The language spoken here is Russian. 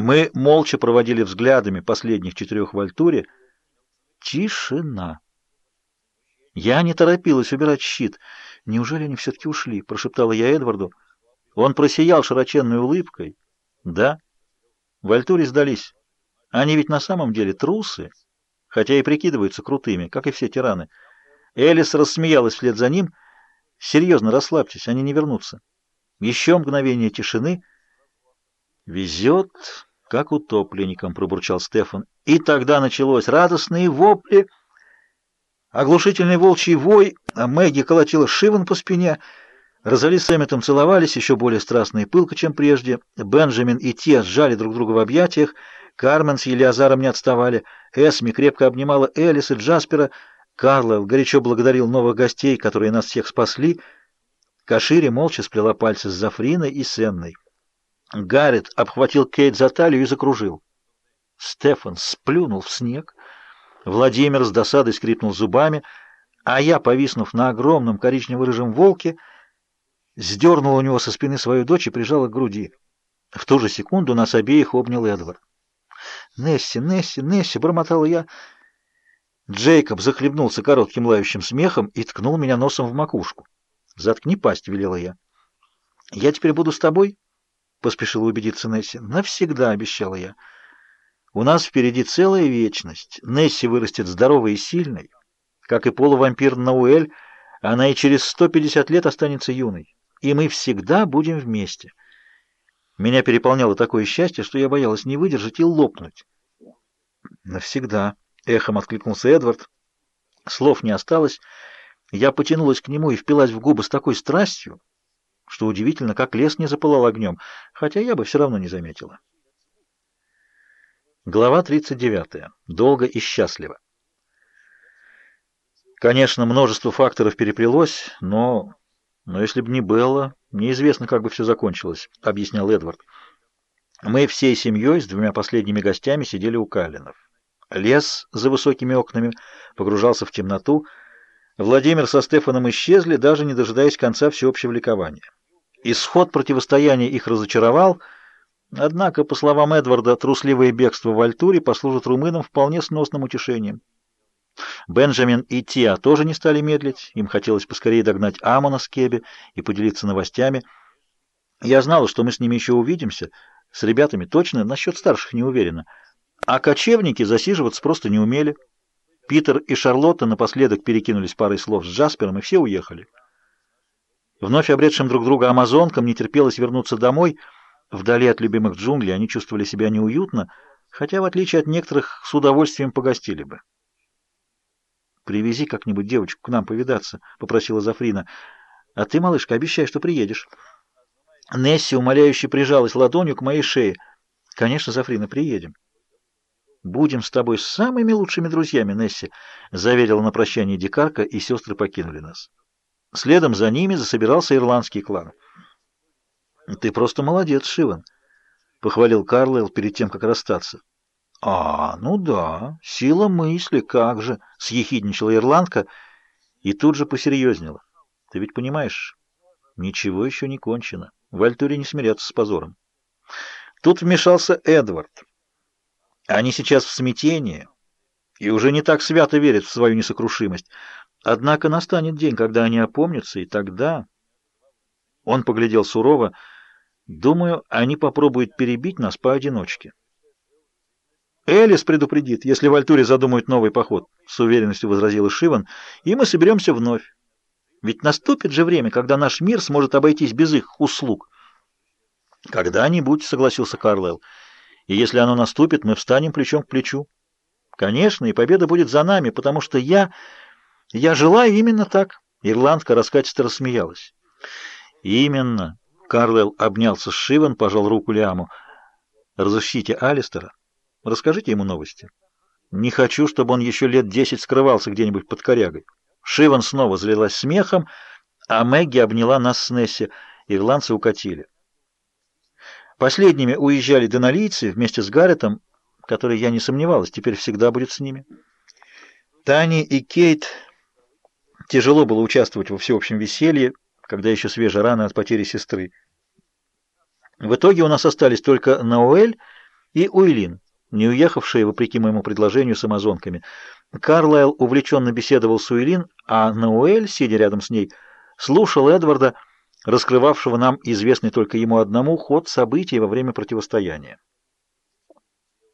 Мы молча проводили взглядами последних четырех в Альтуре. Тишина. Я не торопилась убирать щит. «Неужели они все-таки ушли?» — прошептала я Эдварду. Он просиял широченной улыбкой. «Да, в Альтуре сдались. Они ведь на самом деле трусы, хотя и прикидываются крутыми, как и все тираны». Элис рассмеялась вслед за ним. «Серьезно, расслабьтесь, они не вернутся». Еще мгновение тишины. «Везет, как утопленникам», — пробурчал Стефан. И тогда началось радостные вопли, оглушительный волчий вой, а Мэгги колотила Шиван по спине. Розали с Эмметом целовались еще более страстно и пылко, чем прежде. Бенджамин и Те сжали друг друга в объятиях. Кармен с Елиазаром не отставали. Эсми крепко обнимала Элис и Джаспера. Карлайл горячо благодарил новых гостей, которые нас всех спасли. Кашири молча сплела пальцы с Зафриной и Сенной. Гаррет обхватил Кейт за талию и закружил. Стефан сплюнул в снег. Владимир с досадой скрипнул зубами, а я, повиснув на огромном коричнево-рыжем волке, сдернула у него со спины свою дочь и прижала к груди. В ту же секунду нас обеих обнял Эдвард. «Несси, Несси, Несси!» — бормотала я. Джейкоб захлебнулся коротким лающим смехом и ткнул меня носом в макушку. «Заткни пасть», — велела я. «Я теперь буду с тобой?» — поспешила убедиться Несси. «Навсегда», — обещала я. «У нас впереди целая вечность. Несси вырастет здоровой и сильной. Как и полувампир Науэль, она и через 150 лет останется юной. И мы всегда будем вместе». Меня переполняло такое счастье, что я боялась не выдержать и лопнуть. «Навсегда», — эхом откликнулся Эдвард. Слов не осталось. Я потянулась к нему и впилась в губы с такой страстью, что удивительно, как лес не запылал огнем, хотя я бы все равно не заметила. Глава 39. Долго и счастливо. Конечно, множество факторов переплелось, но... Но если бы не Белла, неизвестно, как бы все закончилось, — объяснял Эдвард. Мы всей семьей с двумя последними гостями сидели у Калинов. Лес за высокими окнами погружался в темноту. Владимир со Стефаном исчезли, даже не дожидаясь конца всеобщего ликования. Исход противостояния их разочаровал, однако, по словам Эдварда, трусливое бегство в Альтуре послужит румынам вполне сносным утешением. Бенджамин и Тиа тоже не стали медлить, им хотелось поскорее догнать Амона с Кеби и поделиться новостями. Я знала, что мы с ними еще увидимся, с ребятами точно, насчет старших не уверена. А кочевники засиживаться просто не умели. Питер и Шарлотта напоследок перекинулись парой слов с Джаспером, и все уехали. Вновь обретшим друг друга амазонкам не терпелось вернуться домой. Вдали от любимых джунглей они чувствовали себя неуютно, хотя, в отличие от некоторых, с удовольствием погостили бы. «Привези как-нибудь девочку к нам повидаться», — попросила Зафрина. «А ты, малышка, обещай, что приедешь». Несси умоляюще прижалась ладонью к моей шее. «Конечно, Зафрина, приедем». «Будем с тобой самыми лучшими друзьями, Несси», — заверила на прощание дикарка, и сестры покинули нас. Следом за ними засобирался ирландский клан. «Ты просто молодец, Шиван», — похвалил Карлайл перед тем, как расстаться. «А, ну да, сила мысли, как же!» — съехидничала ирландка и тут же посерьезнела. «Ты ведь понимаешь, ничего еще не кончено. В Альтуре не смиряться с позором». Тут вмешался Эдвард. Они сейчас в смятении и уже не так свято верят в свою несокрушимость. Однако настанет день, когда они опомнятся, и тогда... Он поглядел сурово. Думаю, они попробуют перебить нас поодиночке. Элис предупредит, если в Альтуре задумают новый поход, с уверенностью возразил Шиван, и мы соберемся вновь. Ведь наступит же время, когда наш мир сможет обойтись без их услуг. Когда-нибудь, согласился Карлайл. И если оно наступит, мы встанем плечом к плечу. Конечно, и победа будет за нами, потому что я... Я желаю именно так. Ирландка раскатисто рассмеялась. Именно. Карлайл обнялся с Шиван, пожал руку Лиаму. Разыщите Алистера. Расскажите ему новости. Не хочу, чтобы он еще лет десять скрывался где-нибудь под корягой. Шиван снова залилась смехом, а Мэгги обняла нас с Несси. Ирландцы укатили. Последними уезжали донолийцы вместе с Гарретом, который, я не сомневалась, теперь всегда будет с ними. Тани и Кейт тяжело было участвовать во всеобщем веселье, когда еще свежая рана от потери сестры. В итоге у нас остались только Ноэль и Уилин, не уехавшая, вопреки моему предложению, с амазонками. Карлайл увлеченно беседовал с Уилин, а Ноуэль, сидя рядом с ней, слушал Эдварда, раскрывавшего нам известный только ему одному ход событий во время противостояния.